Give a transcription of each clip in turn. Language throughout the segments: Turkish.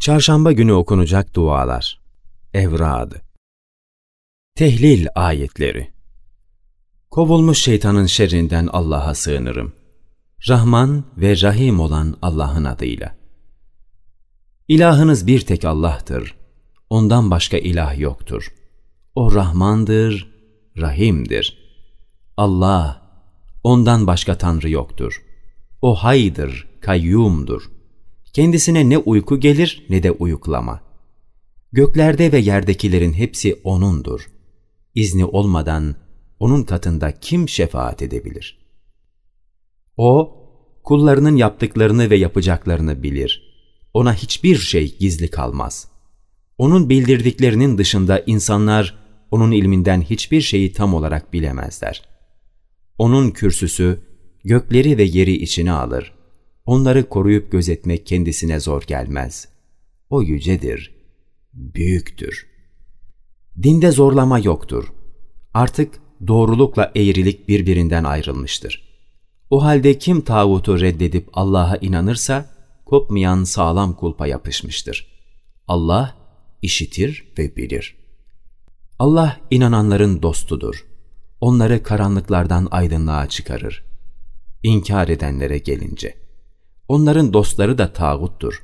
Çarşamba günü okunacak dualar. Evrad. Tehlil ayetleri. Kovulmuş şeytanın şerrinden Allah'a sığınırım. Rahman ve Rahim olan Allah'ın adıyla. İlahınız bir tek Allah'tır. Ondan başka ilah yoktur. O Rahmandır, Rahim'dir. Allah, ondan başka Tanrı yoktur. O haydır, kayyumdur. Kendisine ne uyku gelir ne de uyuklama. Göklerde ve yerdekilerin hepsi O'nundur. İzni olmadan O'nun katında kim şefaat edebilir? O, kullarının yaptıklarını ve yapacaklarını bilir. Ona hiçbir şey gizli kalmaz. Onun bildirdiklerinin dışında insanlar O'nun ilminden hiçbir şeyi tam olarak bilemezler. O'nun kürsüsü gökleri ve yeri içine alır. Onları koruyup gözetmek kendisine zor gelmez. O yücedir, büyüktür. Dinde zorlama yoktur. Artık doğrulukla eğrilik birbirinden ayrılmıştır. O halde kim tağutu reddedip Allah'a inanırsa, kopmayan sağlam kulpa yapışmıştır. Allah işitir ve bilir. Allah inananların dostudur. Onları karanlıklardan aydınlığa çıkarır. İnkar edenlere gelince, onların dostları da tağuttur.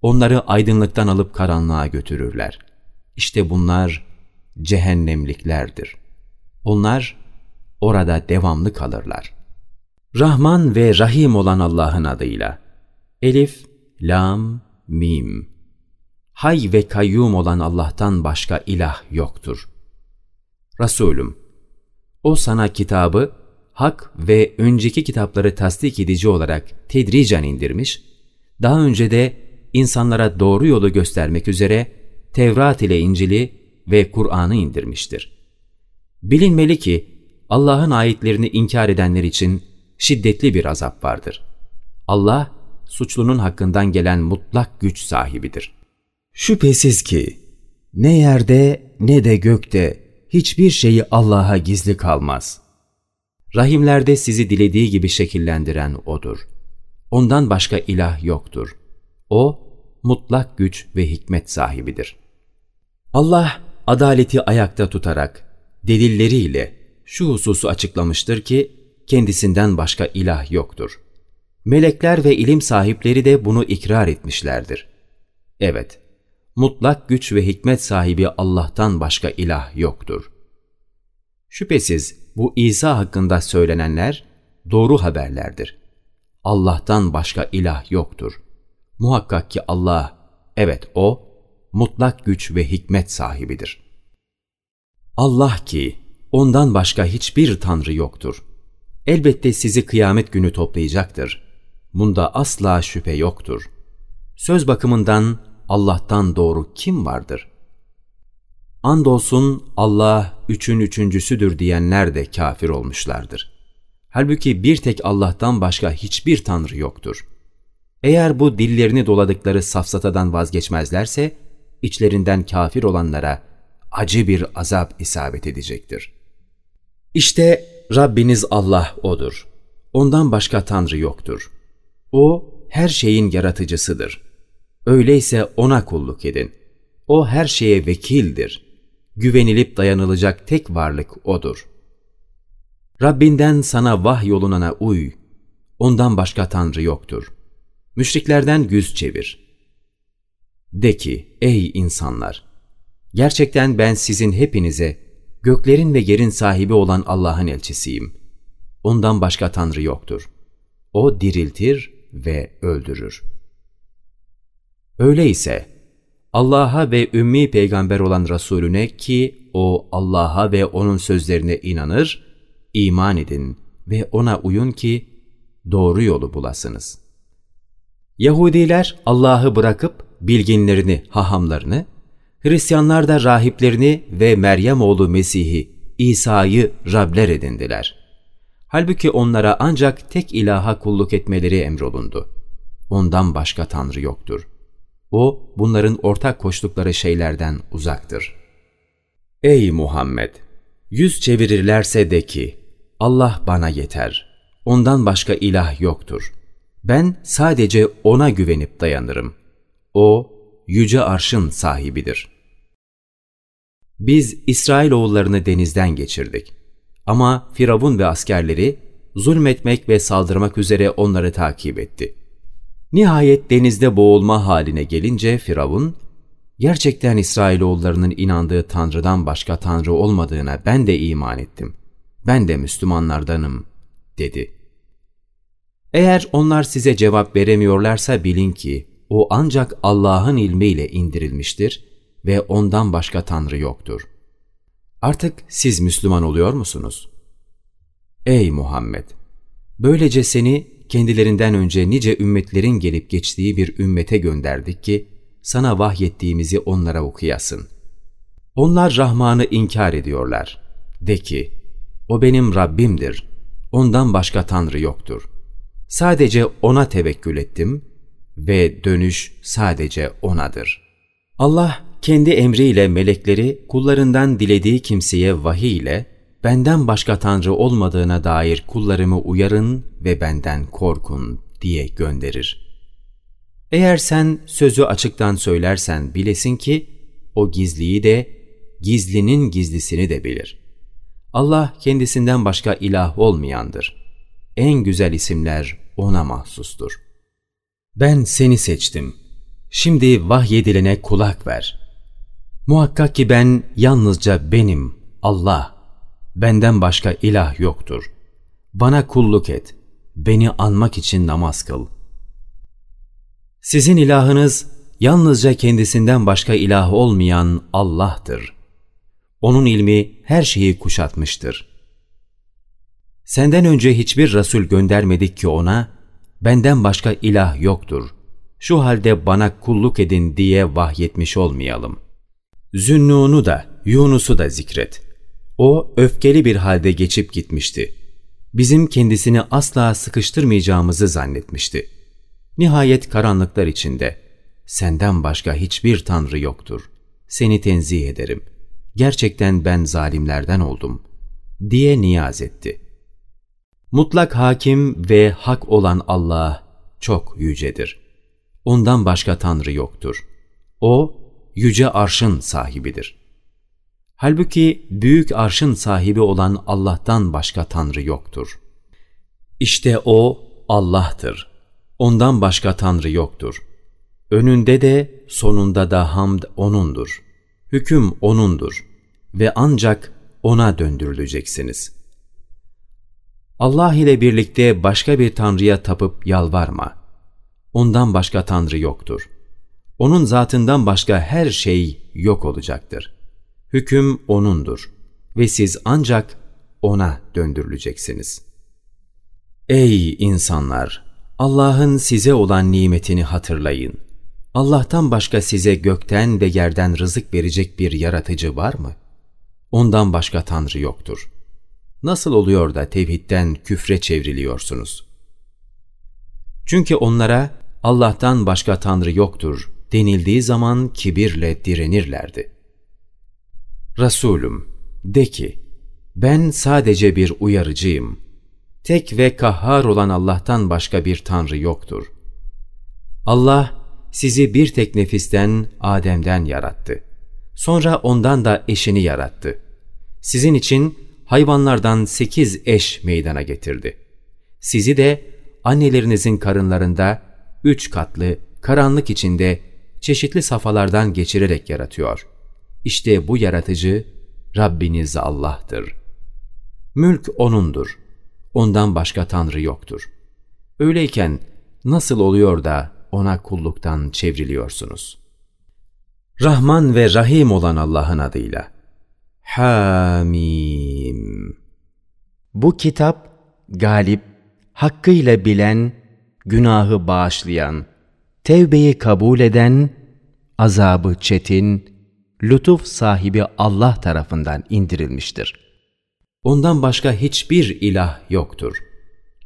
Onları aydınlıktan alıp karanlığa götürürler. İşte bunlar cehennemliklerdir. Onlar orada devamlı kalırlar. Rahman ve Rahim olan Allah'ın adıyla. Elif, Lam, Mim. Hay ve kayyum olan Allah'tan başka ilah yoktur. Resulüm, o sana kitabı hak ve önceki kitapları tasdik edici olarak tedricen indirmiş, daha önce de insanlara doğru yolu göstermek üzere Tevrat ile İncil'i ve Kur'an'ı indirmiştir. Bilinmeli ki Allah'ın ayetlerini inkar edenler için şiddetli bir azap vardır. Allah, suçlunun hakkından gelen mutlak güç sahibidir. Şüphesiz ki ne yerde ne de gökte hiçbir şeyi Allah'a gizli kalmaz. Rahimlerde sizi dilediği gibi şekillendiren O'dur. Ondan başka ilah yoktur. O, mutlak güç ve hikmet sahibidir. Allah, adaleti ayakta tutarak, delilleriyle şu hususu açıklamıştır ki, kendisinden başka ilah yoktur. Melekler ve ilim sahipleri de bunu ikrar etmişlerdir. Evet, mutlak güç ve hikmet sahibi Allah'tan başka ilah yoktur. Şüphesiz bu İsa hakkında söylenenler doğru haberlerdir. Allah'tan başka ilah yoktur. Muhakkak ki Allah, evet O, mutlak güç ve hikmet sahibidir. Allah ki, ondan başka hiçbir tanrı yoktur. Elbette sizi kıyamet günü toplayacaktır. Bunda asla şüphe yoktur. Söz bakımından Allah'tan doğru kim vardır? Andolsun Allah üçün üçüncüsüdür diyenler de kafir olmuşlardır. Halbuki bir tek Allah'tan başka hiçbir tanrı yoktur. Eğer bu dillerini doladıkları safsatadan vazgeçmezlerse, içlerinden kafir olanlara acı bir azap isabet edecektir. İşte Rabbiniz Allah O'dur. Ondan başka Tanrı yoktur. O, her şeyin yaratıcısıdır. Öyleyse O'na kulluk edin. O her şeye vekildir. Güvenilip dayanılacak tek varlık O'dur. Rabbinden sana vah yolunana uy. Ondan başka Tanrı yoktur. Müşriklerden yüz çevir. De ki, ey insanlar! Gerçekten ben sizin hepinize, göklerin ve yerin sahibi olan Allah'ın elçisiyim. Ondan başka Tanrı yoktur. O diriltir ve öldürür. Öyleyse Allah'a ve ümmi peygamber olan Resulüne ki o Allah'a ve onun sözlerine inanır, iman edin ve ona uyun ki doğru yolu bulasınız. Yahudiler Allah'ı bırakıp bilginlerini, hahamlarını, Hristiyanlar da rahiplerini ve Meryem oğlu Mesih'i, İsa'yı Rabler edindiler. Halbuki onlara ancak tek ilaha kulluk etmeleri emrolundu. Ondan başka Tanrı yoktur. O, bunların ortak koştukları şeylerden uzaktır. Ey Muhammed! Yüz çevirirlerse de ki, Allah bana yeter. Ondan başka ilah yoktur. Ben sadece O'na güvenip dayanırım. O, yüce arşın sahibidir. Biz İsrailoğullarını denizden geçirdik. Ama Firavun ve askerleri zulmetmek ve saldırmak üzere onları takip etti. Nihayet denizde boğulma haline gelince Firavun, gerçekten İsrailoğullarının inandığı Tanrı'dan başka Tanrı olmadığına ben de iman ettim. Ben de Müslümanlardanım, dedi. Eğer onlar size cevap veremiyorlarsa bilin ki, o ancak Allah'ın ilmiyle indirilmiştir ve ondan başka Tanrı yoktur. Artık siz Müslüman oluyor musunuz? Ey Muhammed! Böylece seni kendilerinden önce nice ümmetlerin gelip geçtiği bir ümmete gönderdik ki, sana vahyettiğimizi onlara okuyasın. Onlar Rahman'ı inkar ediyorlar. De ki, o benim Rabbimdir, ondan başka Tanrı yoktur. Sadece O'na tevekkül ettim ve dönüş sadece O'nadır. Allah kendi emriyle melekleri kullarından dilediği kimseye vahiy ile benden başka Tanrı olmadığına dair kullarımı uyarın ve benden korkun diye gönderir. Eğer sen sözü açıktan söylersen bilesin ki o gizliyi de gizlinin gizlisini de bilir. Allah kendisinden başka ilah olmayandır. En güzel isimler O'na mahsustur. Ben seni seçtim. Şimdi vahyedilene kulak ver. Muhakkak ki ben yalnızca benim, Allah. Benden başka ilah yoktur. Bana kulluk et. Beni anmak için namaz kıl. Sizin ilahınız yalnızca kendisinden başka ilah olmayan Allah'tır. Onun ilmi her şeyi kuşatmıştır. Senden önce hiçbir Resul göndermedik ki ona, benden başka ilah yoktur. Şu halde bana kulluk edin diye vahyetmiş olmayalım. Zünnun'u da, Yunus'u da zikret. O öfkeli bir halde geçip gitmişti. Bizim kendisini asla sıkıştırmayacağımızı zannetmişti. Nihayet karanlıklar içinde, senden başka hiçbir tanrı yoktur. Seni tenzih ederim. Gerçekten ben zalimlerden oldum. Diye niyaz etti. Mutlak hakim ve hak olan Allah çok yücedir. Ondan başka tanrı yoktur. O, yüce arşın sahibidir.'' Halbuki büyük arşın sahibi olan Allah'tan başka Tanrı yoktur. İşte O Allah'tır. Ondan başka Tanrı yoktur. Önünde de sonunda da hamd O'nundur. Hüküm O'nundur ve ancak O'na döndürüleceksiniz. Allah ile birlikte başka bir Tanrı'ya tapıp yalvarma. Ondan başka Tanrı yoktur. Onun zatından başka her şey yok olacaktır.'' Hüküm O'nundur ve siz ancak O'na döndürüleceksiniz. Ey insanlar! Allah'ın size olan nimetini hatırlayın. Allah'tan başka size gökten ve yerden rızık verecek bir yaratıcı var mı? Ondan başka Tanrı yoktur. Nasıl oluyor da tevhidden küfre çevriliyorsunuz? Çünkü onlara Allah'tan başka Tanrı yoktur denildiği zaman kibirle direnirlerdi. Resulüm, de ki, ben sadece bir uyarıcıyım. Tek ve kahhar olan Allah'tan başka bir Tanrı yoktur. Allah sizi bir tek nefisten Adem'den yarattı. Sonra ondan da eşini yarattı. Sizin için hayvanlardan sekiz eş meydana getirdi. Sizi de annelerinizin karınlarında üç katlı, karanlık içinde çeşitli safhalardan geçirerek yaratıyor. İşte bu yaratıcı Rabbiniz Allah'tır. Mülk O'nundur. Ondan başka Tanrı yoktur. Öyleyken nasıl oluyor da O'na kulluktan çevriliyorsunuz? Rahman ve Rahim olan Allah'ın adıyla. Hamim. Bu kitap galip, hakkıyla bilen, günahı bağışlayan, tevbeyi kabul eden, azabı çetin, lütuf sahibi Allah tarafından indirilmiştir. Ondan başka hiçbir ilah yoktur.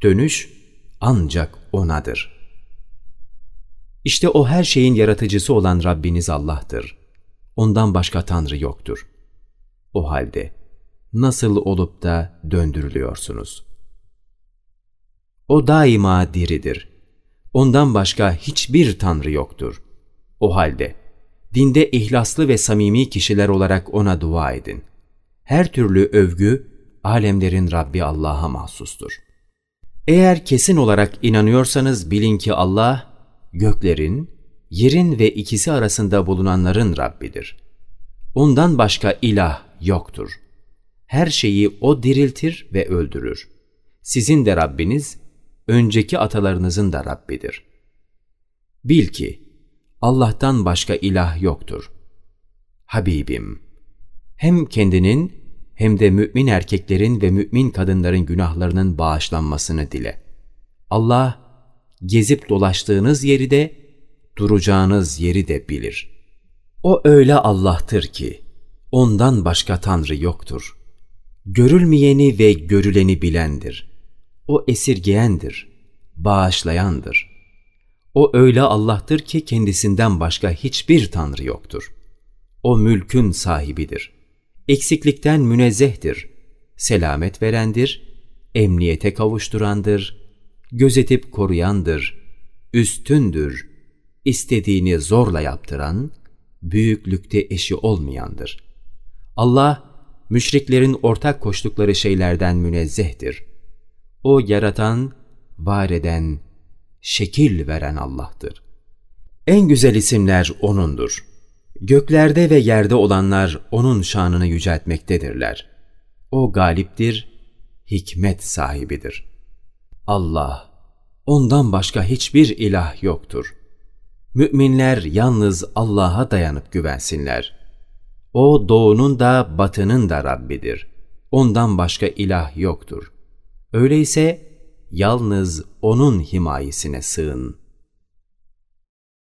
Dönüş ancak O'nadır. İşte O her şeyin yaratıcısı olan Rabbiniz Allah'tır. Ondan başka Tanrı yoktur. O halde nasıl olup da döndürülüyorsunuz? O daima diridir. Ondan başka hiçbir Tanrı yoktur. O halde dinde ihlaslı ve samimi kişiler olarak ona dua edin. Her türlü övgü, alemlerin Rabbi Allah'a mahsustur. Eğer kesin olarak inanıyorsanız bilin ki Allah, göklerin, yerin ve ikisi arasında bulunanların Rabbidir. Ondan başka ilah yoktur. Her şeyi O diriltir ve öldürür. Sizin de Rabbiniz, önceki atalarınızın da Rabbidir. Bil ki, Allah'tan başka ilah yoktur. Habibim, hem kendinin hem de mümin erkeklerin ve mümin kadınların günahlarının bağışlanmasını dile. Allah, gezip dolaştığınız yeri de, duracağınız yeri de bilir. O öyle Allah'tır ki, ondan başka Tanrı yoktur. Görülmeyeni ve görüleni bilendir. O esirgeyendir, bağışlayandır. O öyle Allah'tır ki kendisinden başka hiçbir Tanrı yoktur. O mülkün sahibidir. Eksiklikten münezzehtir. Selamet verendir, emniyete kavuşturandır, gözetip koruyandır, üstündür, istediğini zorla yaptıran, büyüklükte eşi olmayandır. Allah, müşriklerin ortak koştukları şeylerden münezzehtir. O yaratan, var eden, şekil veren Allah'tır. En güzel isimler O'nundur. Göklerde ve yerde olanlar O'nun şanını yüceltmektedirler. O galiptir, hikmet sahibidir. Allah, Ondan başka hiçbir ilah yoktur. Müminler yalnız Allah'a dayanıp güvensinler. O doğunun da batının da Rabbidir. Ondan başka ilah yoktur. Öyleyse yalnız O'nun himayesine sığın.''